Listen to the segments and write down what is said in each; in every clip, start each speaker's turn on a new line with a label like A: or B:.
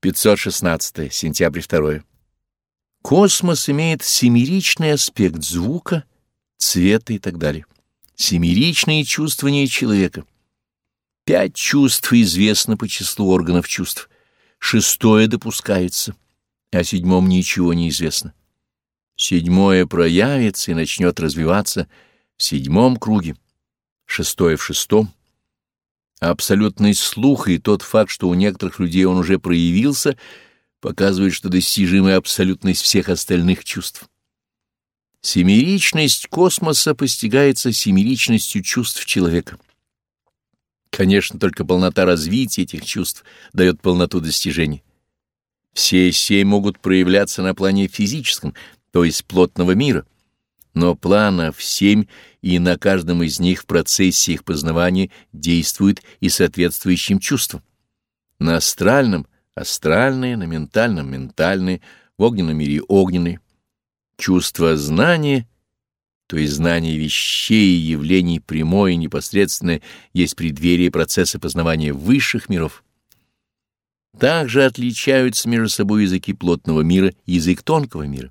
A: 516 сентябрь 2. Космос имеет семеричный аспект звука, цвета и так далее. Семеричные чувствования человека. Пять чувств известно по числу органов чувств. Шестое допускается, а о седьмом ничего не известно. Седьмое проявится и начнет развиваться в седьмом круге, шестое в шестом. Абсолютный слух и тот факт, что у некоторых людей он уже проявился, показывает, что достижима абсолютность всех остальных чувств. Семеричность космоса постигается семеричностью чувств человека. Конечно, только полнота развития этих чувств дает полноту достижений. Все семь могут проявляться на плане физическом, то есть плотного мира, но планов семь, и на каждом из них в процессе их познавания действует и соответствующим чувствам. На астральном — астральные, на ментальном — ментальные, в огненном мире — огненные. Чувство знания, то есть знание вещей и явлений прямое и непосредственное, есть преддверие процесса познавания высших миров. Также отличаются между собой языки плотного мира и язык тонкого мира.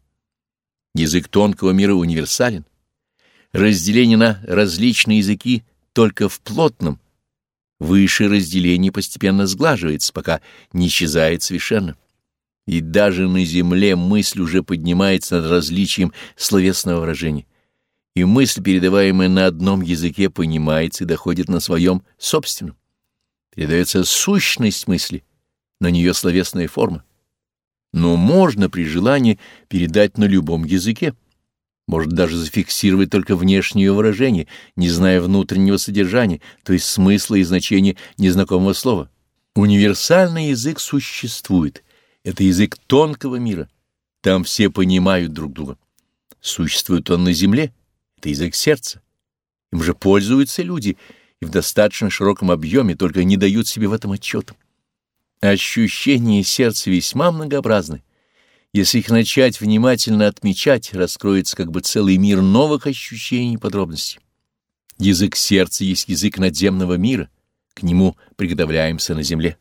A: Язык тонкого мира универсален. Разделение на различные языки только в плотном. Высшее разделение постепенно сглаживается, пока не исчезает совершенно. И даже на земле мысль уже поднимается над различием словесного выражения. И мысль, передаваемая на одном языке, понимается и доходит на своем собственном. Передается сущность мысли, на нее словесная форма но можно при желании передать на любом языке. Может даже зафиксировать только внешнее выражение, не зная внутреннего содержания, то есть смысла и значения незнакомого слова. Универсальный язык существует. Это язык тонкого мира. Там все понимают друг друга. Существует он на земле. Это язык сердца. Им же пользуются люди и в достаточно широком объеме, только не дают себе в этом отчета. Ощущения сердца весьма многообразны. Если их начать внимательно отмечать, раскроется как бы целый мир новых ощущений и подробностей. Язык сердца есть язык надземного мира, к нему приготовляемся на земле.